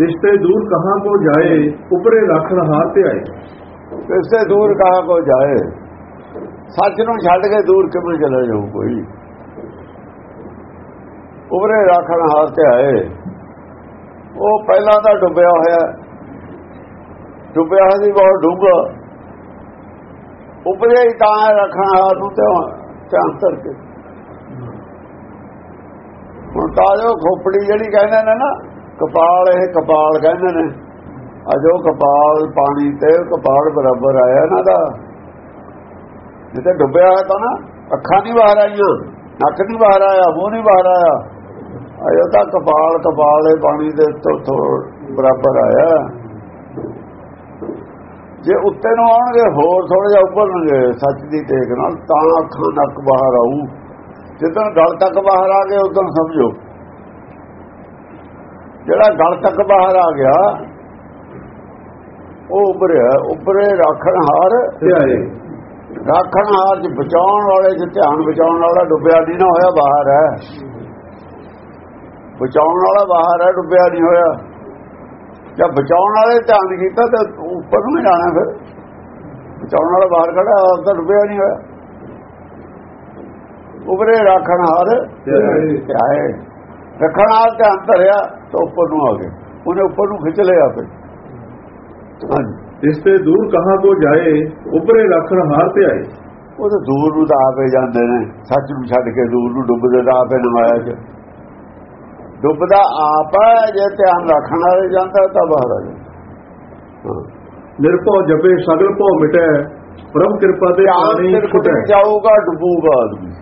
ਰਿਸ਼ਤੇ ਦੂਰ ਕਹਾਂ ਕੋ ਜਾਏ, ਉਪਰੇ ਰੱਖਣ ਹਾਰ ਤੇ ਆਏ ਇਸੇ ਦੂਰ ਕਹਾਂ ਕੋ ਜਾਏ? ਸੱਚ ਨੂੰ ਛੱਡ ਕੇ ਦੂਰ ਕਿਵੇਂ ਚਲਾ ਜਾਊ ਕੋਈ? ਉਪਰੇ ਰੱਖਣ ਹਾਰ ਤੇ ਆਏ ਉਹ ਪਹਿਲਾਂ ਤਾਂ ਡੁੱਬਿਆ ਹੋਇਆ। ਡੁੱਬਿਆ ਸੀ, ਬਹੁਤ ਡੂੰਘਾ। ਉਪਰੇ ਹੀ ਤਾਂ ਰੱਖਣ ਹਾਰ ਨੂੰ ਤੇ ਧਿਆਨ ਕਰਕੇ ਹੁਣ ਤਾਂ ਜੋ ਖੋਪੜੀ ਜਿਹੜੀ ਕਹਿੰਦੇ ਨੇ ਨਾ ਕਪਾਲ, ਇਹ ਕਪਾਲ ਕਹਿੰਦੇ ਨੇ। ਅਜੋ ਕਪਾਲ ਪਾਣੀ ਤੇ ਕਪਾਲ ਬਰਾਬਰ ਆਇਆ ਇਹਨਾਂ ਦਾ। ਜਿੱਥੇ ਡੁੱਬਿਆ ਹੋਇਆ ਤਾਂ ਨਾ, ਅੱਖਾਂ ਨਹੀਂ ਬਾਹਰ ਆਈਆਂ, ਨੱਕ ਨਹੀਂ ਬਾਹਰ ਆਇਆ, ਮੂੰਹ ਨਹੀਂ ਬਾਹਰ ਆਇਆ। ਅਜੋ ਤਾਂ ਕਪਾਲ ਕਪਾਲ ਇਹ ਪਾਣੀ ਦੇ ਤੋਂ ਬਰਾਬਰ ਆਇਆ। ਜੇ ਉੱਤੇ ਨੂੰ ਆਉਣਗੇ, ਹੋਰ ਥੋੜਾ ਜਿਹਾ ਉੱਪਰਨਗੇ ਸੱਚ ਦੀ ਟੇਕ ਨਾਲ, ਤਾਂ ਅੱਖਾਂ ਨੱਕ ਬਾਹਰ ਆਊ। ਜਦੋਂ ਗਲ ਤੱਕ ਬਾਹਰ ਆ ਗਏ, ਉਦੋਂ ਸਮਝੋ। ਜਿਹੜਾ ਗਲ ਤੱਕ ਬਾਹਰ ਆ ਗਿਆ ਉਹ ਉੱਭਰਿਆ ਉੱਪਰੇ ਰੱਖਣ ਹਾਰ ਰੱਖਣ ਹਾਰ ਚ ਬਚਾਉਣ ਵਾਲੇ ਚ ਧਿਆਨ ਬਚਾਉਣ ਵਾਲਾ ਡੁੱਬਿਆ ਨਹੀਂ ਨਾ ਹੋਇਆ ਬਾਹਰ ਹੈ। ਬਚਾਉਣ ਵਾਲਾ ਬਾਹਰ ਹੈ ਡੁੱਬਿਆ ਨਹੀਂ ਹੋਇਆ। ਜਦ ਬਚਾਉਣ ਵਾਲੇ ਧਿਆਨ ਕੀਤਾ ਤਾਂ ਉੱਪਰ ਨੂੰ ਜਾਣਾ ਫਿਰ। ਬਚਾਉਣ ਵਾਲਾ ਬਾਹਰ ਖੜਾ ਤਾਂ ਡੁੱਬਿਆ ਨਹੀਂ ਹੋਇਆ। ਉਪਰੇ ਰੱਖਣ ਹਾਰ ਤੇ ਆਏ ਤੇ ਆਏ ਰੱਖਣ ਹਾਰ ਧਿਆਨ ਧਰਿਆ ਤਾਂ ਉੱਪਰ ਨੂੰ ਆ ਗਏ। ਉਹਨੇ ਉੱਪਰ ਨੂੰ ਖਿੱਚ ਲਿਆ ਫਿਰ। ਹਾਂਜੀ। ਤਿਸਤੇ ਦੂਰ ਕਹਾਂ ਕੋ ਜਾਏ ਉਪਰੇ ਰੱਖਣ ਹਾਰ ਤੇ ਆਏ। ਉਹ ਤਾਂ ਦੂਰ ਨੂੰ ਤਾਂ ਆਪੇ ਜਾਂਦੇ ਨੇ। ਸੱਚ ਨੂੰ ਛੱਡ ਕੇ ਦੂਰ ਨੂੰ ਡੁੱਬਦੇ ਤਾਂ ਆਪੇ ਨਮਾਇਆ ਚ ਡੁੱਬਦਾ ਆਪ ਹੈ ਜੇ ਧਿਆਨ ਰੱਖਣ ਵਾਲੇ ਜਾਂਦਾ ਤਾਂ ਬਾਹਰ ਆ ਜਾਂਦਾ। ਨਿਰਭਉ ਜਪੇ ਸਗਲ ਭਉ ਮਿਟੈ ਪ੍ਰਭ ਕਿਰਪਾ ਤੇ ਤਿਰਕੁੜੀ ਛੁਟੈ। ਜਾਊਗਾ ਡੁੱਬੂਗਾ ਆਦਮੀ।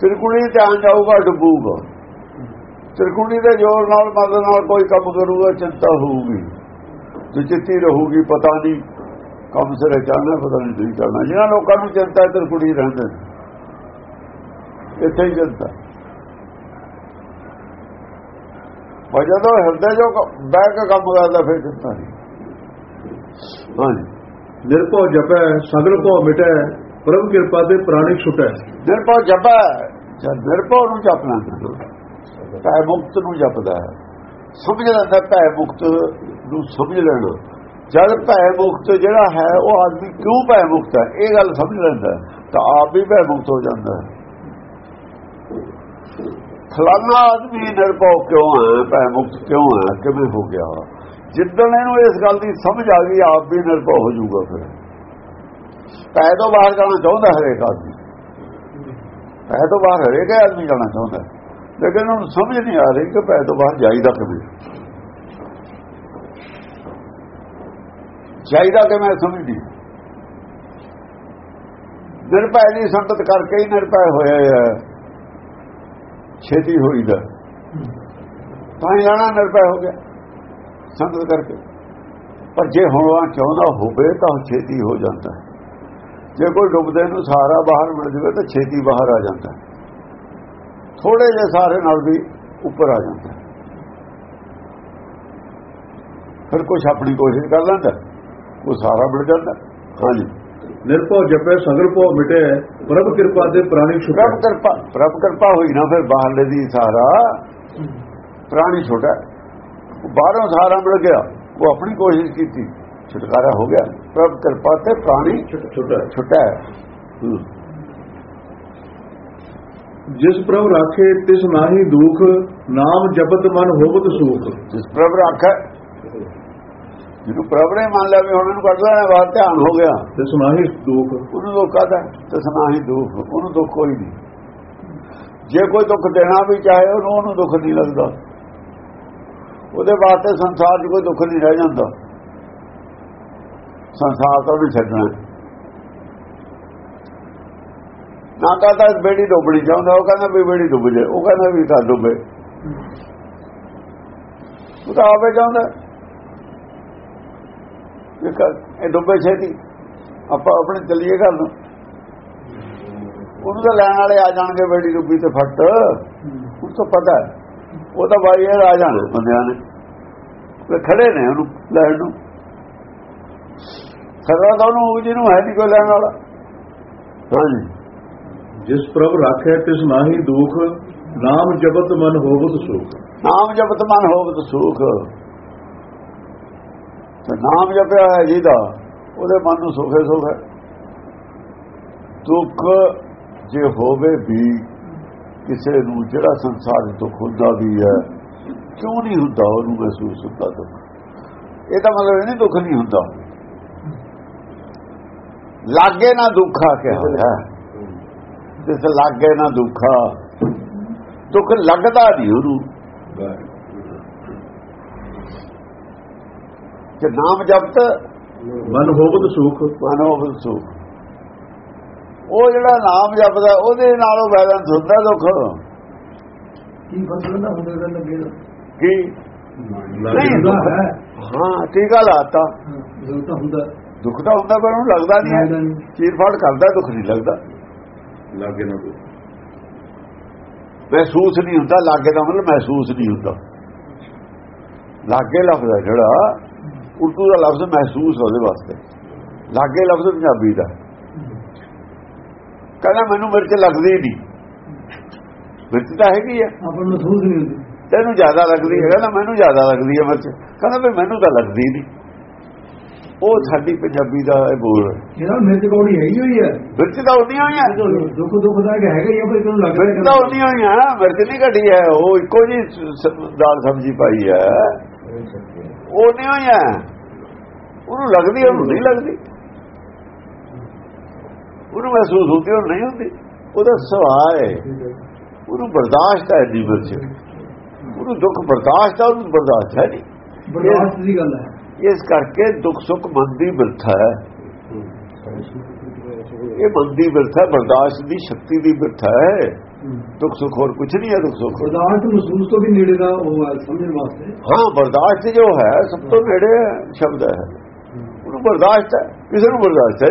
ਤਿਰਕੁੜੀ ਧਿਆਨ ਜਾਊਗਾ ਡੁੱਬੂਗਾ ਤਿਰਕੁੜੀ ਦੇ ਜ਼ੋਰ ਨਾਲ ਮਦਦ ਨਾਲ ਕੋਈ ਕੰਮ ਕਰੂਗਾ, ਚਿੰਤਾ ਹੋਊਗੀ। ਜੇ ਚਿੱਤੀ ਰਹੂਗੀ, ਪਤਾ ਨਹੀਂ ਕੰਮ ਸਿਰੇ ਚੱਲਣਾ ਪਤਾ ਨਹੀਂ ਕੀ ਕਰਨਾ। ਜਿਹਨਾਂ ਲੋਕਾਂ ਨੂੰ ਚਿੰਤਾ ਹੈ ਰਹਿੰਦੇ ਨੇ। ਇੱਥੇ ਹੀ ਚਿੰਤਾ। ਜਦੋਂ ਹਿਰਦੇ ਜੋ ਬਹਿ ਕੇ ਕੰਮ ਕਰਦਾ, ਫਿਰ ਚਿੰਤਾ ਨਹੀਂ। ਹਾਂਜੀ। ਨਿਰਭਉ ਜਪੈ, ਸਗਲ ਭਉ ਮਿਟੈ ਪ੍ਰਭ ਕਿਰਪਾ ਤੇ ਪ੍ਰਾਣੀ ਛੁਟੈ ਨਿਰਭਉ ਜਪੈ। ਜਦ ਨਿਰਭਉ ਨੂੰ ਜਪਣਾ ਭੈ ਮੁਕਤ ਨੂੰ ਜਪਦਾ ਸਮਝ ਲੈਂਦਾ ਭੈ ਮੁਕਤ ਨੂੰ ਸਮਝ ਲੈਣਾ। ਜਦ ਭੈ ਮੁਕਤ ਜਿਹੜਾ ਹੈ, ਉਹ ਆਦਮੀ ਕਿਉਂ ਭੈ ਮੁਕਤ ਹੈ? ਇਹ ਗੱਲ ਸਮਝ ਲੈਂਦਾ ਤਾਂ ਆਪ ਵੀ ਭੈ ਮੁਕਤ ਹੋ ਜਾਂਦਾ ਹੈ। ਫਲਾਣਾ ਆਦਮੀ ਨਿਰਭਉ ਕਿਉਂ ਹੈ? ਭੈ ਮੁਕਤ ਕਿਉਂ ਹੈ? ਕਿਵੇਂ ਹੋ ਗਿਆ? ਜਿੱਦਣ ਇਹਨੂੰ ਇਸ ਗੱਲ ਦੀ ਸਮਝ ਆ ਗਈ, ਆਪ ਵੀ ਨਿਰਭਉ ਹੋ ਜਾਊਗਾ ਫਿਰ। ਪੈ ਤੋਂ ਬਾਹਰ ਜਾਣਾ ਚਾਹੁੰਦਾ ਹਰੇਕ ਆਦਮੀ। ਪੈ ਤੋਂ ਬਾਹਰ ਹਰੇਕ ਆਦਮੀ ਜਾਣਾ ਚਾਹੁੰਦਾ। ਲੇਕਿਨ ਉਹਨੂੰ ਸਮਝ ਨਹੀਂ ਆ ਰਹੀ ਕਿ ਪੈ ਤੋਂ ਬਾਹਰ ਜਾਈਦਾ ਕਿਵੇਂ। ਜਾਈਦਾ ਕਿ ਮੈਂ ਸਮਝਦੀ। ਨਿਰਭੈ ਦੀ ਸੰਗਤ ਕਰਕੇ ਹੀ ਨਿਰਭੈ ਹੋਇਆ ਹੈ। ਛੇਤੀ ਹੋਈਦਾ ਤਾਂ ਹੀ ਜਾਣਾ ਨਿਰਭੈ ਹੋ ਗਿਆ ਸੰਗਤ ਕਰਕੇ। ਪਰ ਜੇ ਹੋਣਾ ਚਾਹੁੰਦਾ ਹੋਵੇ ਤਾਂ ਛੇਤੀ ਹੋ ਜਾਂਦਾ। ਹੈ ਜੇ ਕੋਈ ਡੁੱਬਦੇ ਨੂੰ ਸਾਰਾ ਬਾਹਰ ਮਿਲ ਜਵੇ ਤਾਂ ਛੇਤੀ ਬਾਹਰ ਆ ਜਾਂਦਾ। ਥੋੜੇ ਜੇ ਸਾਰੇ ਨਾਲ ਵੀ ਉੱਪਰ ਆ ਜਾਂਦਾ। ਫਿਰ ਕੁਛ ਆਪਣੀ ਕੋਸ਼ਿਸ਼ ਕਰ ਲੈਂਦਾ। ਉਹ ਸਾਰਾ ਮਿਲ ਜਾਂਦਾ। ਹਾਂਜੀ। ਨਿਰਭਉ ਜਪੈ ਸਗਲ ਭਉ ਮਿਟੈ ਪ੍ਰਭ ਕਿਰਪਾ ਤੇ ਪ੍ਰਾਣੀ ਛੁਟੈ। ਪ੍ਰਭ ਕਿਰਪਾ ਪ੍ਰਭ ਕਿਰਪਾ ਹੋਈ ਨਾ ਫਿਰ ਬਾਹਰਲੇ ਦੀ ਸਾਰਾ ਪ੍ਰਾਣੀ ਛੋਟਾ। ਬਾਹਰੋਂ ਸਾਰਾ ਮਿਲ ਗਿਆ। ਉਹ ਆਪਣੀ ਕੋਸ਼ਿਸ਼ ਕੀਤੀ। ਛੁਟਕਾਰਾ ਹੋ ਗਿਆ। ਪ੍ਰਭ ਕਿਰਪਾ ਤੇ ਪ੍ਰਾਣੀ ਛੁਟੈ ਛੁਟਾ ਜਿਸ ਪ੍ਰਭ ਰਾਖੇ ਤਿਸ ਨਾਹੀ ਦੁਖ ਨਾਮ ਜਪਤ ਮਨ ਹੋਵਤ ਸੁਖ। ਜਿਸ ਪ੍ਰਭ ਰੱਖਾ ਜਿਹਨੂੰ ਪ੍ਰਭ ਨੇ ਮੰਨ ਲਿਆ ਵੀ ਹੁਣ ਇਹਨੂੰ ਕੱਢ ਲੈਣਾ ਬਾਹਰ ਧਿਆਨ ਹੋ ਗਿਆ। ਤਿਸ ਨਾਹੀ ਦੁਖ। ਉਹਨੂੰ ਦੁੱਖ ਆਦਾ ਤੇ ਸੁਨਾਹੀ ਦੁੱਖ ਉਹਨੂੰ ਦੁੱਖ ਕੋਈ ਨਹੀਂ। ਜੇ ਕੋਈ ਦੁੱਖ ਦੇਣਾ ਵੀ ਚਾਹੇ ਉਹਨੂੰ ਉਹਨੂੰ ਦੁੱਖ ਨਹੀਂ ਲੱਗਦਾ। ਉਹਦੇ ਵਾਸਤੇ ਸੰਸਾਰ 'ਚ ਕੋਈ ਦੁੱਖ ਨਹੀਂ ਰਹਿ ਜਾਂਦਾ। ਸੰਸਾਰ ਤੋਂ ਵੀ ਛੱਡਣਾ। ਨਾ ਕਹਤਾ ਬੇੜੀ ਡੁੱਬਣੀ ਚਾਹੁੰਦਾ, ਉਹ ਕਹਿੰਦਾ ਵੀ ਬੇੜੀ ਡੁੱਬ ਜਾਏ ਉਹ ਕਹਿੰਦਾ ਵੀ ਤਾਂ ਡੁੱਬੇ। ਉਹ ਤਾਂ ਆਪੇ ਚਾਹੁੰਦਾ। ਇਹ ਡੁੱਬੇ ਛੇਤੀ, ਆਪਾਂ ਆਪਣੇ ਚੱਲੀਏ ਘਰ ਨੂੰ। ਉਹਨੂੰ ਤਾਂ ਲੈਣ ਵਾਲੇ ਆ ਜਾਣਗੇ ਬੇੜੀ ਡੁੱਬੀ ਤੇ ਫੱਟ। ਉਹ ਤਾਂ ਪਤਾ ਉਹ ਤਾਂ ਬਾਈ ਇਹ ਆ ਜਾਣੇ ਬੰਦਿਆਂ ਨੇ। ਖੜੇ ਨੇ ਉਹਨੂੰ, ਲੈਣ ਨੂੰ। ਸਰਵਾ ਤਾਂ ਉਹਨੂੰ ਜਿਹਨੂੰ ਹੈ ਨਹੀਂ ਕੋਈ ਲੈਣ ਵਾਲਾ। ਹਾਂਜੀ। ਜਿਸ ਪ੍ਰਭ ਰਾਖੇ ਤਿਸ ਨਾਹੀ ਦੁਖ ਨਾਮ ਜਪਤ ਮਨ ਹੋਵਤ ਸੁਖ। ਨਾਮ ਜਪਤ ਮਨ ਹੋਵਤ ਸੁਖ। ਤੇ ਨਾਮ ਜਪਿਆ ਹੈ ਜਿਹਦਾ ਉਹਦੇ ਮਨ ਨੂੰ ਸੁਖੇ ਸੁਖ ਹੈ। ਦੁੱਖ ਜੇ ਹੋਵੇ ਵੀ ਕਿਸੇ ਨੂੰ ਜਿਹੜਾ ਸੰਸਾਰ ਵਿੱਚ ਦੁੱਖ ਹੁੰਦਾ ਵੀ ਹੈ ਕਿਉਂ ਨਹੀਂ ਹੁੰਦਾ ਉਹਨੂੰ ਮਹਿਸੂਸ ਹੁੰਦਾ ਦੁੱਖ? ਇਹ ਤਾਂ ਮਤਲਬ ਇਹ ਨਹੀਂ ਦੁੱਖ ਨਹੀਂ ਹੁੰਦਾ। ਲਾਗੇ ਨਾ ਦੁੱਖਾ ਕਿਹਾ ਹੋਇਆ। ਜਿਸ ਲਾਗੇ ਨਾ ਦੁੱਖਾ ਦੁੱਖ ਲੱਗਦਾ ਨਹੀਂ ਉਹਨੂੰ। ਕਿ ਨਾਮ ਜਪਤ ਮਨ ਹੋਵਤ ਸੁਖ। ਮਨੋ ਬਸੂ ਉਹ ਜਿਹੜਾ ਨਾਮ ਜਪਦਾ ਉਹਦੇ ਨਾਲੋਂ ਬੈਲੈਂਸ ਹੁੰਦਾ ਦੁੱਖ। ਕੀ ਫਸਲ ਹੁੰਦੇ ਦਾ? ਲੱਗੇ ਕੀ ਨਹੀਂ ਹੈ। ਹਾਂ ਟੀਕਾ ਲਾਤਾ। ਜੋ ਤਾਂ ਹੁੰਦਾ। ਦੁੱਖ ਤਾਂ ਹੁੰਦਾ ਪਰ ਉਹਨੂੰ ਲੱਗਦਾ ਨਹੀਂ ਹੈ। ਚੀਰ ਫਾੜ ਕਰਦਾ ਦੁੱਖ ਨਹੀਂ ਲੱਗਦਾ। ਲਾਗੇ ਨਾ ਕੋਈ। ਮਹਿਸੂਸ ਨਹੀਂ ਹੁੰਦਾ ਲਾਗੇ ਦਾ ਮਤਲਬ ਮਹਿਸੂਸ ਨਹੀਂ ਹੁੰਦਾ। ਲਾਗੇ ਲਫ਼ਜ਼ ਹੈ ਜਿਹੜਾ ਉਰਦੂ ਦਾ ਲਫ਼ਜ਼ ਮਹਿਸੂਸ ਉਹਦੇ ਵਾਸਤੇ। ਲਾਗੇ ਲਫ਼ਜ਼ ਪੰਜਾਬੀ ਦਾ। ਕਹਿੰਦਾ ਮੈਨੂੰ ਮਿਰਚ ਲੱਗਦੀ ਨਹੀਂ। ਮਿਰਚ ਤਾਂ ਹੈਗੀ ਹੈ। ਆਪਾਂ ਨੂੰ ਮਹਿਸੂਸ ਨਹੀਂ ਹੁੰਦੀ। ਤੈਨੂੰ ਜ਼ਿਆਦਾ ਲੱਗਦੀ ਹੈ। ਕਹਿੰਦਾ ਮੈਨੂੰ ਜ਼ਿਆਦਾ ਲੱਗਦੀ ਹੈ ਮਿਰਚ ਕਹਿੰਦਾ ਵੀ ਮੈਨੂੰ ਤਾਂ ਲੱਗਦੀ ਨਹੀਂ। ਉਹ ਸਾਡੀ ਪੰਜਾਬੀ ਦਾ ਇਹ ਬੋਲ। ਇਹਦਾ ਮਿਰਚ ਕੌੜੀ ਹੈਗੀ ਹੋਈ ਹੈ। ਮਿਰਚ ਤਾਂ ਉਨੀਆਂ ਹੋਈਆਂ। ਦੁੱਖ ਦੁੱਖ ਦਾ ਹੈਗਾ ਹੀ ਆ ਪਰ ਤੈਨੂੰ ਲੱਗਦਾ ਮਿਰਚ ਤਾਂ ਉਨੀਆਂ ਹੋਈਆਂ ਮਿਰਚ ਨਹੀਂ ਘਟੀ ਹੈ ਉਹ ਇੱਕੋ ਜੀ ਦਾਲ ਸਬਜ਼ੀ ਪਾਈ ਹੈ। ਉਹ ਨਹੀਂ ਹੋਈਆਂ। ਉਹਨੂੰ ਲੱਗਦੀ ਉਹਨੂੰ ਨਹੀਂ ਲੱਗਦੀ। ਉਹਨੂੰ ਮਹਿਸੂਸ ਹੁੰਦੀ ਉਹ ਨਹੀਂ ਹੁੰਦੀ। ਉਹਦਾ ਸੁਭਾਅ ਹੈ। ਉਹਨੂੰ ਬਰਦਾਸ਼ਤ ਹੈ ਜੀ ਮਿਰਚ। ਉਹਨੂੰ ਦੁੱਖ ਬਰਦਾਸ਼ਤ ਹੈ ਉਹਨੂੰ ਬਰਦਾਸ਼ਤ ਹੈ ਨਹੀਂ। ਬਰਦਾਸ਼ਤ ਦੀ ਗੱਲ ਹੈ। ਇਸ ਕਰਕੇ ਦੁੱਖ ਸੁੱਖ ਮਨ ਦੀ ਬਿਰਥਾ ਹੈ। ਇਹ ਮਨ ਦੀ ਬਿਰਥਾ ਬਰਦਾਸ਼ਤ ਦੀ ਸ਼ਕਤੀ ਦੀ ਬਿਰਥਾ ਹੈ। ਦੁੱਖ ਸੁੱਖ ਹੋਰ ਕੁਝ ਨਹੀਂ ਹੈ ਦੁੱਖ ਸੁੱਖ। ਬਰਦਾਸ਼ਤ ਮਹਿਸੂਸ ਤੋਂ ਵੀ ਨੇੜੇ ਦਾ ਉਹ ਹੈ ਸਮਝਣ ਵਾਸਤੇ। ਹਾਂ ਬਰਦਾਸ਼ਤ ਜੋ ਹੈ ਸਭ ਤੋਂ ਨੇੜੇ ਸ਼ਬਦ ਹੈ। ਉਹਨੂੰ ਬਰਦਾਸ਼ਤ ਹੈ ਕਿਸੇ ਨੂੰ ਬਰਦਾਸ਼ਤ ਹੈ।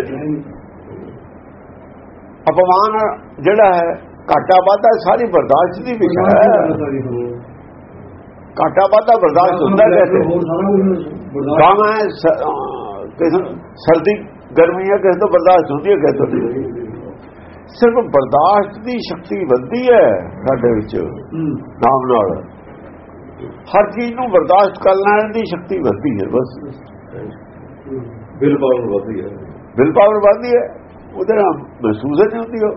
ਅਪਮਾਨ ਜਿਹੜਾ ਹੈ ਘਾਟਾ ਵਾਧਾ ਸਾਰੀ ਬਰਦਾਸ਼ਤ ਦੀ ਵਿਸ਼ਾ ਹੈ। ਘਾਟਾ ਵਾਧਾ ਬਰਦਾਸ਼ਤ ਹੁੰਦਾ ਹੈ। ਕੰਮ ਹੈ ਕਿਸੇ ਸਰਦੀ ਗਰਮੀ ਹੈ ਕਿਸੇ ਤੋਂ ਬਰਦਾਸ਼ਤ ਹੁੰਦੀ ਹੈ ਕਿਸੇ ਤੋਂ ਨਹੀਂ ਸਿਰਫ ਬਰਦਾਸ਼ਤ ਦੀ ਸ਼ਕਤੀ ਵੱਧਦੀ ਹੈ ਸਾਡੇ ਵਿੱਚ ਨਾਮ ਨਾਲ। ਹਰ ਚੀਜ਼ ਨੂੰ ਬਰਦਾਸ਼ਤ ਕਰ ਲੈਣ ਦੀ ਸ਼ਕਤੀ ਵੱਧਦੀ ਹੈ ਬਸ। ਬਿਲ ਪਾਵਰ ਵਧੀ ਹੈ। ਵਿਲ ਪਾਵਰ ਵੱਧਦੀ ਹੈ ਉਹਦੇ ਨਾਲ ਮਹਿਸੂਸ ਨਹੀਂ ਹੁੰਦੀ ਉਹ।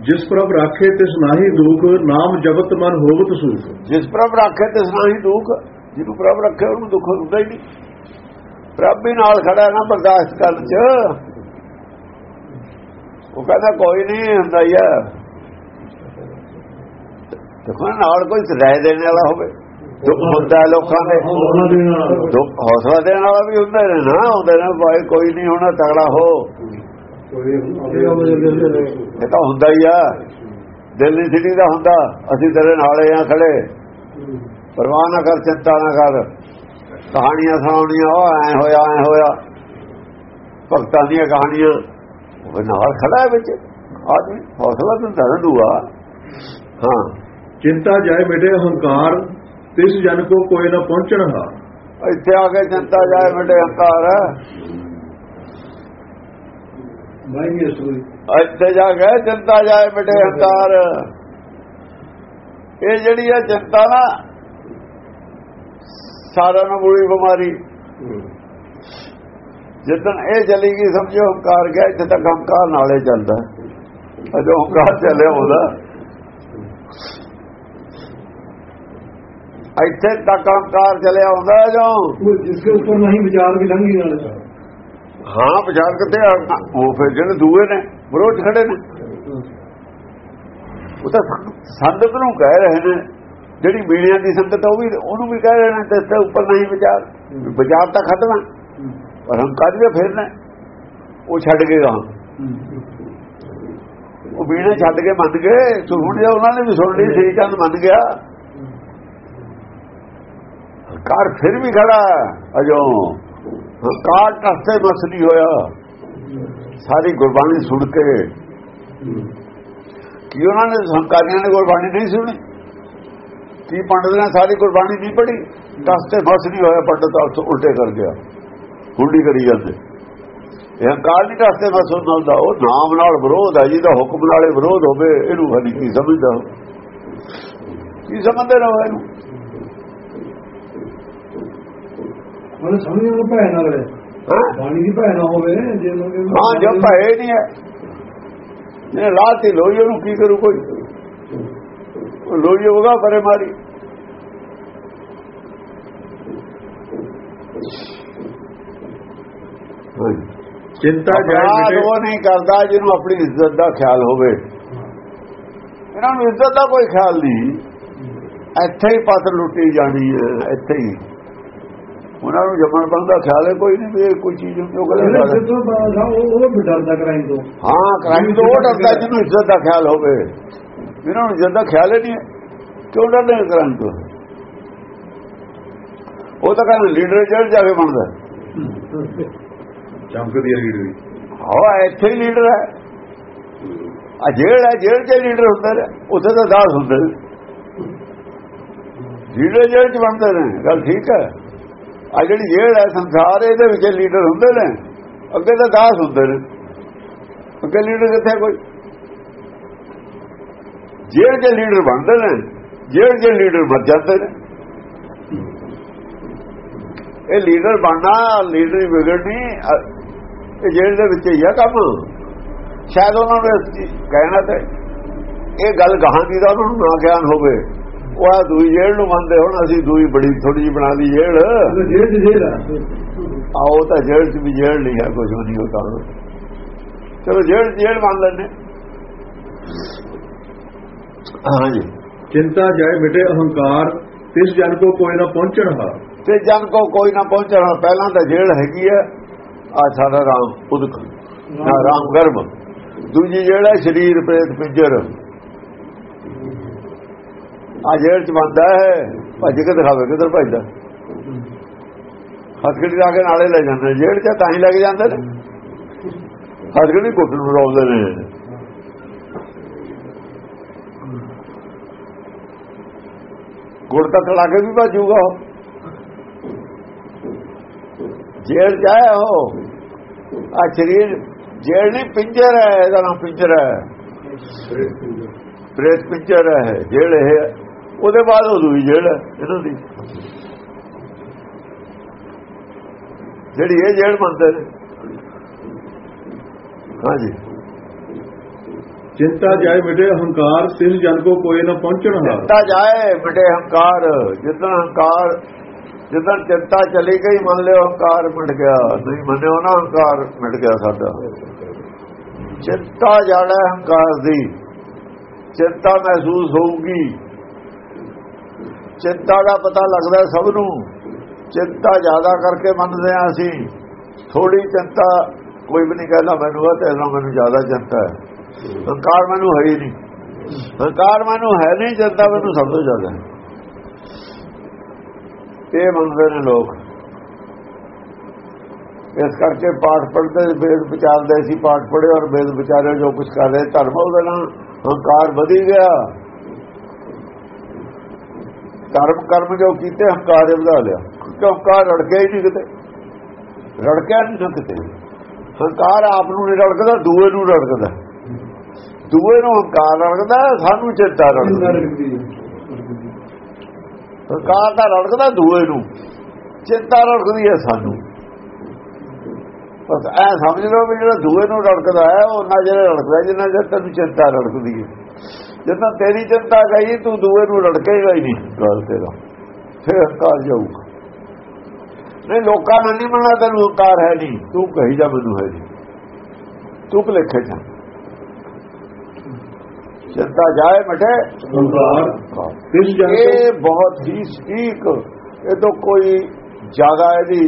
ਜਿਸ ਪ੍ਰਭ ਰਾਖੇ ਤਿਸ ਨਾਹੀ ਦੁਖ ਨਾਮ ਜਪਤ ਮਨ ਹੋਵਤ ਸੁਖ। ਜਿਸ ਪ੍ਰਭ ਰੱਖੇ ਤੇ ਸਨਾਹੀ ਦੁੱਖ ਜਿਹਨੂੰ ਪ੍ਰਭ ਰੱਖੇ ਉਹਨੂੰ ਦੁੱਖ ਹੁੰਦਾ ਹੀ ਨਹੀਂ। ਪ੍ਰਭ ਵੀ ਨਾਲ ਖੜਾ ਹੈ ਨਾ ਬਰਦਾਸ਼ਤ ਕਰਨ ਚ। ਉਹ ਕਹਿੰਦਾ ਕੋਈ ਨਹੀਂ ਹੁੰਦਾ ਆ। ਦੇਖੋ ਨਾਲ ਕੋਈ ਰਾਏ ਦੇਣ ਵਾਲਾ ਹੋਵੇ। ਦੁੱਖ ਹੁੰਦਾ ਲੋਕਾਂ ਦੇ। ਦੁੱਖ ਹੌਸਲਾ ਦੇਣ ਵਾਲਾ ਵੀ ਹੁੰਦਾ ਨੇ ਨਾ ਹੁੰਦੇ ਨੇ ਭਾਈ ਕੋਈ ਨਹੀਂ ਹੋਣਾ ਤਗੜਾ ਹੋ। ਇਹ ਤਾਂ ਹੁੰਦਾ ਹੀ ਆ। ਦਿੱਲੀ ਸਿਟੀ ਦਾ ਹੁੰਦਾ। ਅਸੀਂ ਤੇਰੇ ਨਾਲੇ ਆ ਖੜੇ। ਪਰਵਾਹ ਨਾ ਕਰ ਚਿੰਤਾ ਨਾ ਕਰ। ਕਹਾਣੀਆਂ ਸੁਣਾਉਣੀਆਂ ਉਹ ਐ ਹੋਇਆ ਐ ਹੋਇਆ। ਭਗਤਾਂ ਦੀਆਂ ਕਹਾਣੀਆਂ। ਉਹ ਨਾਲ ਖੜਾ ਵਿੱਚ। ਆਦਮੀ ਹੌਸਲਾ ਦਿੰਦਾ ਨਾ ਦੂਆ। ਹਾਂ। ਚਿੰਤਾ ਜਾਏ ਮਿਟੇ ਹੰਕਾਰ ਤਿਸ ਜਨ ਕੋ ਕੋਈ ਨਾ ਪਹੁੰਚਣ ਇੱਥੇ ਆ ਕੇ ਚਿੰਤਾ ਜਾਏ ਵੱਡੇ ਹੰਕਾਰ। ਮਾਈ ਅਸੂਈ ਅੱਤੇ ਜਾ ਗਏ ਚਿੰਤਾ ਜਾਏ ਬਟੇ ਹੰਕਾਰ। ਇਹ ਜਿਹੜੀ ਹੈ ਚਿੰਤਾ ਨਾ ਸਾਰਾ ਨੂੰ ਬੁਰੀ ਬਿਮਾਰੀ। ਜਦੋਂ ਇਹ ਚਲੀ ਗਈ ਸਮਝੋ ਹੰਕਾਰ ਗਿਆ ਇੱਥੇ ਤੱਕ ਹੰਕਾਰ ਨਾਲੇ ਚੱਲਦਾ। ਅਜੋ ਹੰਕਾਰ ਚੱਲਿਆ ਉਹਦਾ। ਇੱਥੇ ਤੱਕ ਹੰਕਾਰ ਚੱਲਿਆ ਹੁੰਦਾ ਜੋ ਜਿਸ ਦੇ ਉੱਪਰ ਨਹੀਂ ਵਿਚਾਰ ਵੀ ਲੰਘੀ ਨਾਲ। ਹਾਂ ਵਿਚਾਰ ਕਿਤੇ ਉਹ ਫਿਰ ਜਿਹੜੇ ਦੂਏ ਨੇ ਵਿਰੋਧ ਖੜੇ ਨੇ। ਉਹ ਤਾਂ ਸੰਗਤ ਨੂੰ ਕਹਿ ਰਹੇ ਨੇ, ਜਿਹੜੀ ਮੀਡੀਆ ਦੀ ਸੰਗਤ ਉਹ ਵੀ, ਉਹਨੂੰ ਵੀ ਕਹਿ ਰਹੇ ਨੇ, ਤੇ ਇਸ ਉੱਪਰ ਨਹੀਂ ਵਿਚਾਰ। ਵਿਚਾਰ ਤਾਂ ਖਤਮ ਹੈ ਪਰ ਹੰਕਾਰੀ ਦੇ ਫਿਰ ਨੇ, ਉਹ ਛੱਡ ਕੇ ਗਾਂ ਉਹ ਵੀਣੇ ਛੱਡ ਕੇ ਮੰਨ ਗਏ ਸੁਣ ਲਿਆ ਉਹਨਾਂ ਨੇ ਵੀ ਸੁਣ ਲਈ, ਸ੍ਰੀ ਚੰਦ ਮੰਨ ਗਿਆ। ਹੰਕਾਰ ਫਿਰ ਵੀ ਖੜਾ, ਅਜੋ। ਹੰਕਾਰ ਟਸਤੇ ਬਸ ਨਹੀਂ ਹੋਇਆ। ਸਾਰੀ ਗੁਰਬਾਣੀ ਸੁਣ ਕੇ ਕੀ ਉਹਨਾਂ ਨੇ ਹੰਕਾਰੀਆਂ ਨੇ ਗੁਰਬਾਣੀ ਨਹੀਂ ਸੁਣੀ? ਕੀ ਪੰਡਤ ਨੇ ਸਾਰੀ ਗੁਰਬਾਣੀ ਨਹੀਂ ਪੜ੍ਹੀ? ਟਸਤੇ ਬਸ ਨਹੀਂ ਹੋਇਆ, ਪੰਡਤ ਅਰਥ ਉਲਟੇ ਕਰ ਗਿਆ। ਹੁਲੜੀ ਕਰੀ ਜਾਂਦੇ। ਇਹ ਹੰਕਾਰ ਨਹੀਂ ਰਸਤੇ ਮੈਂ ਸੁਣਦਾ ਉਹ ਨਾਮ ਨਾਲ ਵਿਰੋਧ ਹੈ ਜਿਹਦਾ ਹੁਕਮ ਨਾਲੇ ਵਿਰੋਧ ਹੋਵੇ, ਇਹਨੂੰ ਹਰੀ ਕੀ ਸਮਝਦਾ ਕੀ ਸਮਝਦੇ ਰਹੋ ਇਹਨੂੰ? ਮਨ ਸਮਝ ਨੂੰ ਭੈ ਨਾ ਰਹੇ ਹੈਂ? ਬਾਣੀ ਦੀ ਭੈ ਨਾ ਹੋਵੇ ਜੇ ਹਾਂ ਭਏ ਨਹੀਂ ਹੈ ਜੇ ਲਾਤੀ ਲੋਈ ਉਹਨੂੰ ਕੀ ਕਰੂ ਕੋਈ? ਲੋਈ ਹੋਗਾ ਪਰੇ ਮਾਰੀ। ਚਿੰਤਾ ਮਿਟੇ ਉਹ ਨਹੀਂ ਕਰਦਾ ਜਿਹਨੂੰ ਆਪਣੀ ਇੱਜ਼ਤ ਦਾ ਖਿਆਲ ਹੋਵੇ। ਇਹਨਾਂ ਨੂੰ ਇੱਜ਼ਤ ਦਾ ਕੋਈ ਖਿਆਲ ਨਹੀਂ। ਇੱਥੇ ਹੀ ਪਤ ਲੁੱਟੀ ਜਾਣੀ ਹੈ ਇੱਥੇ ਹੀ। ਉਹਨਾਂ ਨੂੰ ਜੰਮਣ ਪਣ ਦਾ ਖਿਆਲ ਹੈ ਕੋਈ ਨਹੀਂ ਵੀ ਕੋਈ ਚੀਜ਼ ਨੂੰ ਆ, ਉਹ ਉਹ ਵੀ ਡਰਦਾ ਕਰਾਈ ਤੋਂ। ਹਾਂ ਕ੍ਰਾਈਮ ਤੋਂ ਉਹ ਡਰਦਾ ਜਿਹਨੂੰ ਇੱਜ਼ਤ ਦਾ ਖਿਆਲ ਹੋਵੇ। ਇਹਨਾਂ ਨੂੰ ਇੱਜ਼ਤ ਦਾ ਖਿਆਲ ਹੀ ਨਹੀਂ ਹੈ ਕਿਉਂ ਡਰਦੇ ਨੇ ਕ੍ਰਾਈਮ ਤੋਂ? ਉਹ ਤਾਂ ਕਹਿੰਦੇ ਲੀਡਰ ਜੇਲ੍ਹ ਜਾ ਕੇ ਬਣਦਾ ਚਮਕਦੀ ਹੈ ਵੀ। ਹਾਂ ਇੱਥੇ ਹੀ ਲੀਡਰ ਹੈ। ਆ ਜੇਲ੍ਹ ਹੈ ਜੇਲ੍ਹ 'ਚ ਲੀਡਰ ਹੁੰਦੇ ਨੇ ਉੱਥੇ ਤਾਂ ਦਾਸ ਹੁੰਦੇ ਨੇ। ਲੀਡਰ ਜੇਲ੍ਹ 'ਚ ਬਣਦੇ ਨੇ ਗੱਲ ਠੀਕ ਹੈ। ਆ ਜਿਹੜੀ ਜੇਲ੍ਹ ਹੈ, ਸੰਸਾਰ ਇਹਦੇ ਵਿੱਚ ਲੀਡਰ ਹੁੰਦੇ ਨੇ। ਅੱਗੇ ਤਾਂ ਦਾਸ ਹੁੰਦੇ ਨੇ। ਅੱਗੇ ਲੀਡਰ ਕਿੱਥੇ ਕੋਈ? ਜੇਲ੍ਹ 'ਚ ਲੀਡਰ ਬਣਦੇ ਨੇ। ਜੇਲ੍ਹ 'ਚ ਲੀਡਰ ਮਰ ਜਾਂਦੇ ਨੇ। ਇਹ ਲੀਡਰ ਬਣਨਾ, ਲੀਡਰ ਵਿਗੜਨੀ ਇਹ ਜੇਲ੍ਹ ਦੇ ਵਿੱਚ ਹੀ ਆ ਕੰਮ। ਸ਼ਾਇਦ ਉਹਨਾਂ ਨੇ ਕਹਿਣਾ ਤੇ ਇਹ ਗੱਲ ਗਾਹਾਂ ਦਾ ਉਹਨਾਂ ਨੂੰ ਨਾ ਗਿਆਨ ਹੋਵੇ। ਉਹ ਆ ਦੂਈ ਜੇਲ੍ਹ ਨੂੰ ਮੰਨਦੇ ਹੁਣ ਅਸੀਂ ਦੂਈ ਬੜੀ ਥੋੜੀ ਜਿਹੀ ਬਣਾ ਲਈ ਜੇਲ੍ਹ। ਆਓ ਤਾਂ ਜੇਲ੍ਹ 'ਚ ਵੀ ਜੇਲ੍ਹ ਨਹੀਂ ਹੈ ਕੁਝ ਨਹੀਂ ਹੁੰਦਾ ਚਲੋ ਜੇਲ੍ਹ ਜੇਲ੍ਹ ਮੰਨ ਲੈਂਦੇ ਹਾਂਜੀ। ਚਿੰਤਾ ਜਾਏ ਮਿਟੇ ਅਹੰਕਾਰ ਤਿਸ ਜਨ ਕੋ ਕੋਈ ਨਾ ਪਹੁੰਚਣ ਹਾ ਤੇ ਜਨ ਕੋ ਕੋਈ ਨਾ ਪਹੁੰਚਣਾ ਪਹਿਲਾਂ ਤਾਂ ਜੇਲ੍ਹ ਹੈਗੀ ਹੈ ਆ ਸਾਡਾ ਰਾਮ ਉਦਕ ਨਾ ਰਾਮ ਗਰਭ। ਦੂਜੀ ਜਿਹੜਾ ਸਰੀਰ ਪ੍ਰੇਤ ਪਿੰਜਰ। ਆ ਜੇਲ੍ਹ ਚ ਬੰਦਾ ਹੈ ਭੱਜ ਕੇ ਦਿਖਾਵੇ ਕਿਧਰ ਭੱਜਦਾ। ਹਸਗੜੀ ਲਾ ਕੇ ਨਾਲੇ ਲੈ ਜਾਂਦੇ। ਜੇਲ੍ਹ ਚ ਤਾਂ ਹੀ ਲੱਗ ਜਾਂਦੇ ਨੇ। ਹਸਗੜੀ ਕੁੱਟ ਨੂੰ ਰੋਲਦੇ ਨੇ। ਗੁੜ ਤੱਕ ਲਾ ਕੇ ਵੀ ਭੱਜੂਗਾ ਉਹ। ਜੇਲ੍ਹ ਜਾਇਆ ਹੋ ਆ ਸਰੀਰ ਜੇਲ੍ਹ ਨਹੀਂ ਪਿੰਜਰ ਹੈ ਇਹਦਾ ਨਾਮ ਪਿੰਜਰ ਹੈ। ਪ੍ਰੇਤ ਪਿੰਜਰ ਹੈ ਜੇਲ੍ਹ ਇਹ ਉਹਦੇ ਬਾਅਦ ਉਹ ਦੂਈ ਹੈ ਇਹਨਾਂ ਦੀ। ਜਿਹੜੀ ਇਹ ਮੰਨਦੇ ਨੇ। ਹਾਂਜੀ। ਚਿੰਤਾ ਜਾਏ ਮਿਟੇ ਅਹੰਕਾਰ ਤਿਸ ਜਨ ਕੋ ਕੋਈ ਨਾ ਪਹੁੰਚਣ ਹਾ ਚਿੰਤਾ ਜਾਏ ਮਿਟੇ ਹੰਕਾਰ। ਜਿੱਦਣ ਹੰਕਾਰ ਜਿੱਦਣ ਚਿੰਤਾ ਚਲੀ ਗਈ ਮੰਨ ਲਿਓ ਹੰਕਾਰ ਮਿਟ ਗਿਆ। ਨਹੀਂ ਮੰਨਿਓ ਨਾ ਹੰਕਾਰ ਮਿਟ ਗਿਆ ਸਾਡਾ। ਚਿੰਤਾ ਜਾਣਾ ਹੰਕਾਰ ਦੀ। ਚਿੰਤਾ ਮਹਿਸੂਸ ਹੋਊਗੀ। ਚਿੰਤਾ ਦਾ ਪਤਾ ਲੱਗਦਾ ਸਭ ਨੂੰ। ਚਿੰਤਾ ਜ਼ਿਆਦਾ ਕਰਕੇ ਮੰਨਦੇ ਆ ਅਸੀਂ। ਥੋੜੀ ਚਿੰਤਾ, ਕੋਈ ਵੀ ਨਹੀਂ ਕਹਿੰਦਾ ਮੈਨੂੰ ਆ ਤੇ ਮੈਨੂੰ ਜ਼ਿਆਦਾ ਚਿੰਤਾ ਹੈ। ਹੰਕਾਰ ਮੈਨੂੰ ਹੈ ਹੀ ਨਹੀਂ। ਹੰਕਾਰ ਮੈਨੂੰ ਹੈ ਨਹੀਂ, ਚਿੰਤਾ ਮੈਨੂੰ ਸਭ ਤੋਂ ਜ਼ਿਆਦਾ ਇਹ ਮੰਨਦੇ ਨੇ ਲੋਕ। ਇਸ ਕਰਕੇ ਪਾਠ ਪੜ੍ਹਦੇ, ਵੇਦ ਵਿਚਾਰਦੇ ਸੀ, ਪਾਠ ਪੜ੍ਹੇ ਔਰ ਵੇਦ ਵਿਚਾਰੇ ਜੋ ਕੁਝ ਕਰ ਰਹੇ, ਧਰਮ ਉਹਦੇ ਨਾਲ ਹੰਕਾਰ ਵਧੀ ਗਿਆ। ਧਰਮ ਕਰਮ ਜੋ ਕੀਤੇ ਹੰਕਾਰ ਵਧਾ ਲਿਆ। ਕਿਉਂਕਿ ਹੰਕਾਰ ਰੜਕਿਆ ਹੀ ਨਹੀਂ ਕਿਤੇ। ਰੜਕਿਆ ਨਹੀਂ ਕਿਤੇ। ਹੰਕਾਰ ਆਪ ਨੂੰ ਨਹੀਂ ਰੜਕਦਾ ਦੂਏ ਨੂੰ ਰੜਕਦਾ। ਦੂਏ ਨੂੰ ਹੰਕਾਰ ਰੜਕਦਾ ਸਾਨੂੰ ਚਿੰਤਾ ਰੜਕਦੀ ਹੰਕਾਰ ਦਾ ਰੜਕਦਾ ਦੂਏ ਨੂੰ। ਚਿੰਤਾ ਰੜਕਦੀ ਹੈ ਸਾਨੂੰ। ਬਸ ਐ ਸਮਝ ਲਓ ਵੀ ਜਿਹੜਾ ਦੂਏ ਨੂੰ ਰੜਕਦਾ ਹੈ ਉਹ ਨਾ ਜਿਹੜਾ ਰੜਕਦਾ ਜਿੰਨਾ ਜਦ ਤੈਨੂੰ ਚਿੰਤਾ ਰੜਕਦੀ ਹੈ। ਜਦੋਂ ਤੇਰੀ ਚਿੰਤਾ ਗਈ ਤੂੰ ਦੂਏ ਨੂੰ ਰੜਕੇਗਾ ਹੀ ਨਹੀਂ ਗੱਲ ਤੇਰਾ। ਫਿਰ ਹੰਕਾਰ ਜਾਊਗਾ। ਨਹੀਂ ਲੋਕਾਂ ਨੂੰ ਨਹੀਂ ਮੰਨਣਾ ਤੈਨੂੰ ਹੰਕਾਰ ਹੈ ਨਹੀਂ ਤੂੰ ਕਹੀ ਜਾ ਮੈਨੂੰ ਹੈ ਨਹੀਂ ਤੂੰ ਭਲੇਖੇ ਚ ਚਿੰਤਾ ਜਾਏ ਮਟੇ ਇਹ ਬਹੁਤ ਹੀ ਸਟੀਕ। ਇਹ ਤੋਂ ਕੋਈ ਜ਼ਿਆਦਾ ਇਹਦੀ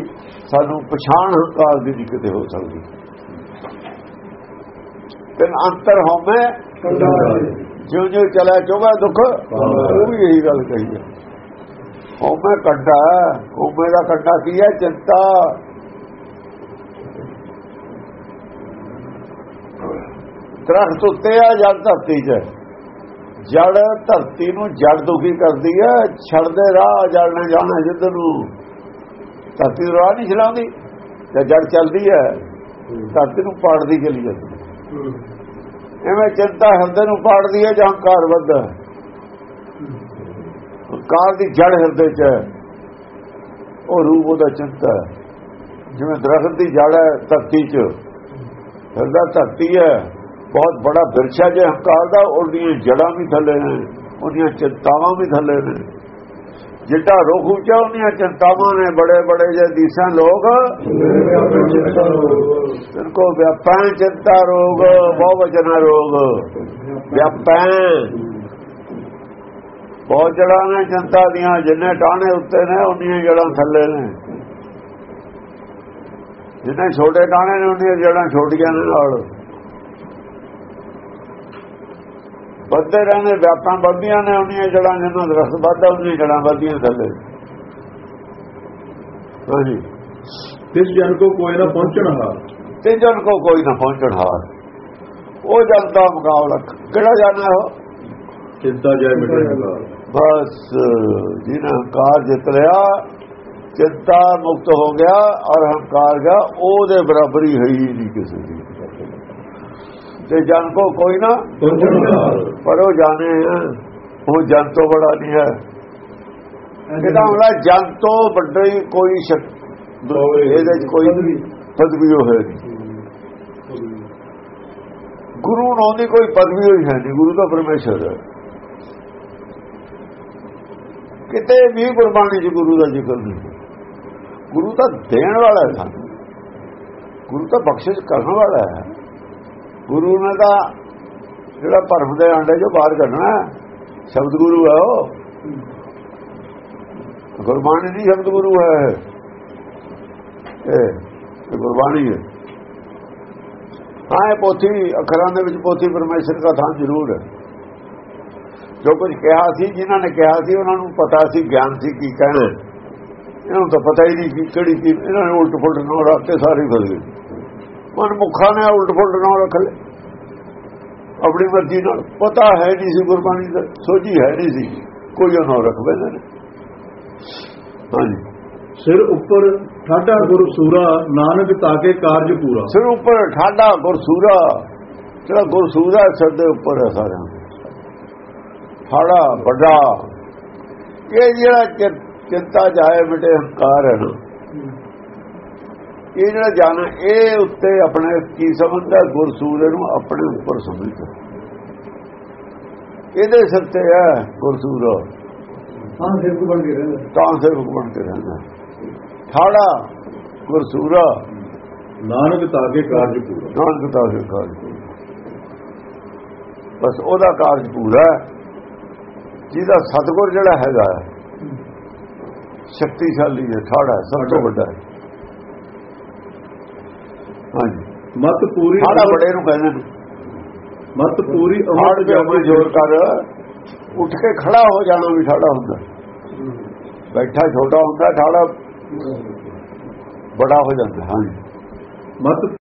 ਸਾਨੂੰ ਪਛਾਣ ਹੰਕਾਰ ਦੀ ਨਹੀਂ ਕਿਤੇ ਹੋ ਸਕਦੀ। ਤੇ ਅੰਤਰ ਹੋਵੇ ਜਿਉਂ ਜਿਉਂ ਚਲਾ ਚੋਗਾ ਦੁੱਖ ਉਹ ਵੀ ਇਹੀ ਗੱਲ ਕਹੀ ਹੈ। ਹੋਵੇ ਕੱਟਾ ਹੋਵੇ ਦਾ ਕੱਟਾ ਕੀ ਹੈ? ਚਿੰਤਾ। ਦਰਖਤ ਉੱਤੇ ਆ ਜੜ ਧਰਤੀ 'ਚ। ਜੜ ਧਰਤੀ ਨੂੰ ਜੜ ਦੁਖੀ ਕਰਦੀ ਹੈ। ਛੱਡਦੇ ਰਾਹ ਜੜ ਨੇ ਜਾਣਾ ਜਿੱਧਰ ਨੂੰ। ਧਰਤੀ ਨੂੰ ਰਾਹ ਨਹੀਂ ਚਲਾਉਂਦੀ ਤੇ ਜੜ ਚੱਲਦੀ ਹੈ। ਧਰਤੀ ਨੂੰ ਪਾੜਦੀ ਚਲੀ ਜਾਂਦੀ। ਐਵੇਂ ਚਿੰਤਾ ਹਿਰਦੇ ਨੂੰ ਪਾੜਦੀ ਹੈ ਜਾਂ ਹੰਕਾਰ ਵੱਧਦਾ ਹੰਕਾਰ ਦੀ ਜੜ ਹਿਰਦੇ 'ਚ ਹੈ। ਉਹ ਰੂਪ ਉਹਦਾ ਚਿੰਤਾ ਹੈ। ਜਿਵੇਂ ਦਰਖਤ ਦੀ ਜੜ ਹੈ ਧਰਤੀ 'ਚ। ਹਿਰਦਾ ਧਰਤੀ ਹੈ। ਬਹੁਤ ਬੜਾ ਬਿਰਛਾ ਜੇ ਹੰਕਾਰ ਦਾ, ਉਹਦੀਆਂ ਜੜਾਂ ਵੀ ਥੱਲੇ ਨੇ, ਉਹਦੀਆਂ ਚਿੰਤਾਵਾਂ ਵੀ ਥੱਲੇ ਨੇ। ਜਿੱਡਾ ਰੁੱਖ ਉੱਚਾ ਉਹਦੀਆਂ ਚਿੰਤਾਵਾਂ ਨੇ ਬੜੇ ਬੜੇ ਜੇ ਦੀਸਾਂ ਲੋਕ। ਕੋ ਵਿਆਪਾਂ ਚਿੰਤਾ ਰੋਗ, ਬਹੁ ਵਚਨਾ ਰੋਗ। ਵਿਆਪਾਂ। ਬਹੁਤ ਜੜਾਂ ਨੇ ਚਿੰਤਾ ਦੀਆਂ, ਜਿੰਨੇ ਟਾਣੇ ਉੱਤੇ ਨੇ ਉਹਨੀਆਂ ਜੜਾਂ ਥੱਲੇ ਨੇ। ਜਿੰਨੇ ਛੋਟੇ ਟਾਣੇ ਨੇ ਉਹਨੀਆਂ ਜੜਾਂ ਛੋਟੀਆਂ ਨੇ ਨਾਲ। ਵੱਧਦੇ ਰਹਿੰਦੇ ਵਿਆਪਾਂ ਵੱਧਦੀਆਂ ਨੇ ਉਹਨੀਆਂ ਜੜਾਂ ਜਿੰਨਾਂ ਦਰਖਤ ਵੱਧਦਾ ਉਹਨੀਆਂ ਜੜਾਂ ਵੱਧਦੀਆਂ ਥੱਲੇ। ਹਾਂਜੀ। ਤਿਸ ਜਨ ਕੋ ਕੋਈ ਨਾ ਪਹੁੰਚਣ ਹਾਰ। ਤੇ ਜਨ ਕੋ ਕੋਈ ਨਾ ਪਹੁੰਚਣ ਹਾਰ। ਉਹ ਜਨ ਦਾ ਮੁਕਾਬਲਾ ਕਿਹੜਾ ਜਾਣਾ ਉਹ? ਚਿੰਤਾ ਜਾਏ ਮਿਟੇ ਹੰਕਾਰ ਬਸ ਜਿਹਨੇ ਹੰਕਾਰ ਜਿੱਤ ਲਿਆ ਚਿੰਤਾ ਮੁਕਤ ਹੋ ਗਿਆ ਔਰ ਹੰਕਾਰ ਗਿਆ ਉਹਦੇ ਬਰਾਬਰੀ ਹੈ ਹੀ ਨਹੀਂ ਕਿਸੇ ਦੀ। ਤੇ ਜਨ ਕੋ ਕੋਈ ਨਾ ਪਰ ਉਹ ਜਾਣੇ ਉਹ ਜਨ ਤੋਂ ਬੜਾ ਨਹੀਂ ਹੈ। ਇਹਦਾ ਹੁੰਦਾ ਜਨ ਤੋਂ ਵੱਡਾ ਹੀ ਕੋਈ ਸ਼ਕ ਇਹਦੇ ਚ ਕੋਈ ਪਦਵੀ। ਹੋਏ ਗੁਰੂ ਨੂੰ ਦੀ ਕੋਈ ਪਦਵੀ ਹੋਈ ਹੈ ਨਹੀਂ। ਗੁਰੂ ਤਾਂ ਪਰਮੇਸ਼ਰ ਹੈ। ਕਿਤੇ ਵੀ ਗੁਰਬਾਣੀ ਚ ਗੁਰੂ ਦਾ ਜ਼ਿਕਰ ਨਹੀਂ। ਗੁਰੂ ਤਾਂ ਦੇਣ ਵਾਲਾ ਹੈ ਸਾਨੂੰ। ਗੁਰੂ ਤਾਂ ਬਖਸ਼ਿਸ਼ ਕਰਨ ਵਾਲਾ ਹੈ। ਗੁਰੂ ਨੇ ਤਾਂ ਜਿਹੜਾ ਭਰਮ ਦੇ ਆਂਡੇ ਜੋ ਬਾਹਰ ਕੱਢਣਾ ਸ਼ਬਦ ਗੁਰੂ ਹੈ ਉਹ। ਗੁਰਬਾਣੀ ਦੀ ਸ਼ਬਦ ਗੁਰੂ ਹੈ ਇਹ। ਗੁਰਬਾਣੀ ਹੈ। ਹਾਂ ਇਹ ਪੋਥੀ, ਅੱਖਰਾਂ ਦੇ ਵਿੱਚ ਪੋਥੀ ਪਰਮੇਸ਼ਰ ਦਾ ਥਾਂ ਜ਼ਰੂਰ ਹੈ। ਜੋ ਕੁਝ ਕਿਹਾ ਸੀ, ਜਿਨ੍ਹਾਂ ਨੇ ਕਿਹਾ ਸੀ, ਉਹਨਾਂ ਨੂੰ ਪਤਾ ਸੀ, ਗਿਆਨ ਸੀ ਕੀ ਕਹਿਣਾ ਇਹਨਾਂ ਨੂੰ ਤਾਂ ਪਤਾ ਹੀ ਨਹੀਂ ਕਿ ਕਿਹੜੀ ਚੀਜ਼, ਇਹਨਾਂ ਨੇ ਉਲਟ ਫੁਲਟ ਨਾ ਰੱਖ ਕੇ ਸਾਰੇ ਫਸ। ਗਏ ਮਨ ਮੁਖਾਂ ਨੇ ਉਲਟ ਫੁਲਟ ਨਾ ਰੱਖ ਲਏ। ਆਪਣੀ ਮਰਜ਼ੀ ਨਾਲ। ਪਤਾ ਹੈ ਨਹੀਂ ਸੀ ਗੁਰਬਾਣੀ ਦਾ ਸੋਝੀ ਹੈ ਨਹੀਂ ਸੀ। ਕੋਈ ਨਾ ਰੱਖ ਬੈਠੇ ਨੇ। ਹਾਂਜੀ। ਸਿਰ ਉੱਪਰ ਠਾਡਾ ਗੁਰ ਸੂਰਾ ਨਾਨਕ ਤਾਕੇ ਕਾਰਜ ਪੂਰਾ। ਸਿਰ ਉੱਪਰ ਠਾਡਾ ਗੁਰਸੂਰਾ ਜਿਹੜਾ ਗੁਰਸੂਰਾ ਸਿਰ ਦੇ ਉੱਪਰ ਹੈ ਸਾਰਿਆਂ ਦੇ। ਠਾੜਾ ਵੱਡਾ। ਇਹ ਜਿਹੜਾ ਚਿੰਤਾ ਜਾਏ ਮਿਟੇ ਹੰਕਾਰ ਹੈ ਨਾ। ਇਹ ਜਿਹੜਾ ਜਾਣਾ ਇਹ ਉੱਤੇ ਆਪਣੇ ਕੀ ਸਮਝਦਾ? ਗੁਰਸੂਰੇ ਨੂੰ ਆਪਣੇ ਉੱਪਰ ਸਮਝਦਾ। ਇਹਦੇ ਸਿਰ ਤੇ ਹੈ ਗੁਰਸੂਰਾ। ਹਾਂ ਸਿਰ ਬਣ ਕੇ ਰਹਿੰਦਾ। ਤਾਂ ਸੇਵਕ ਬਣ ਕੇ ਰਹਿੰਦਾ। ਠਾੜਾ ਗੁਰਸੂਰਾ। ਨਾਨਕ ਤਾਕੇ ਕਾਰਜ ਪੂਰਾ। ਨਾਨਕ ਦਾ ਹੀ ਕਾਰਜ ਬਸ ਉਹਦਾ ਕਾਰਜ ਪੂਰਾ ਹੈ। ਜਿਹਦਾ ਸਤਗੁਰ ਜਿਹੜਾ ਹੈਗਾ ਹੈ, ਸ਼ਕਤੀਸ਼ਾਲੀ ਹੈ ਹੈ, ਸਭ ਤੋਂ ਵੱਡਾ ਹੈ। ਹਾਂਜੀ। ਮਤ ਪੂਰੀ ਠਾੜਾ ਬੜੇ ਨੂੰ ਕਹਿੰਦੇ ਨੇ। ਮਤ ਪੂਰੀ ਅਮਰ ਆਪਣੇ ਜ਼ੋਰ ਕਰ ਉੱਠ ਕੇ ਖੜਾ ਹੋ ਜਾਣਾ ਵੀ ਠਾੜਾ ਹੁੰਦਾ। ਬੈਠਾ ਛੋਟਾ ਹੁੰਦਾ ਠਾੜਾ ਬੜਾ ਹੋ ਜਾਂਦਾ ਹਾਂਜੀ। ਮਤ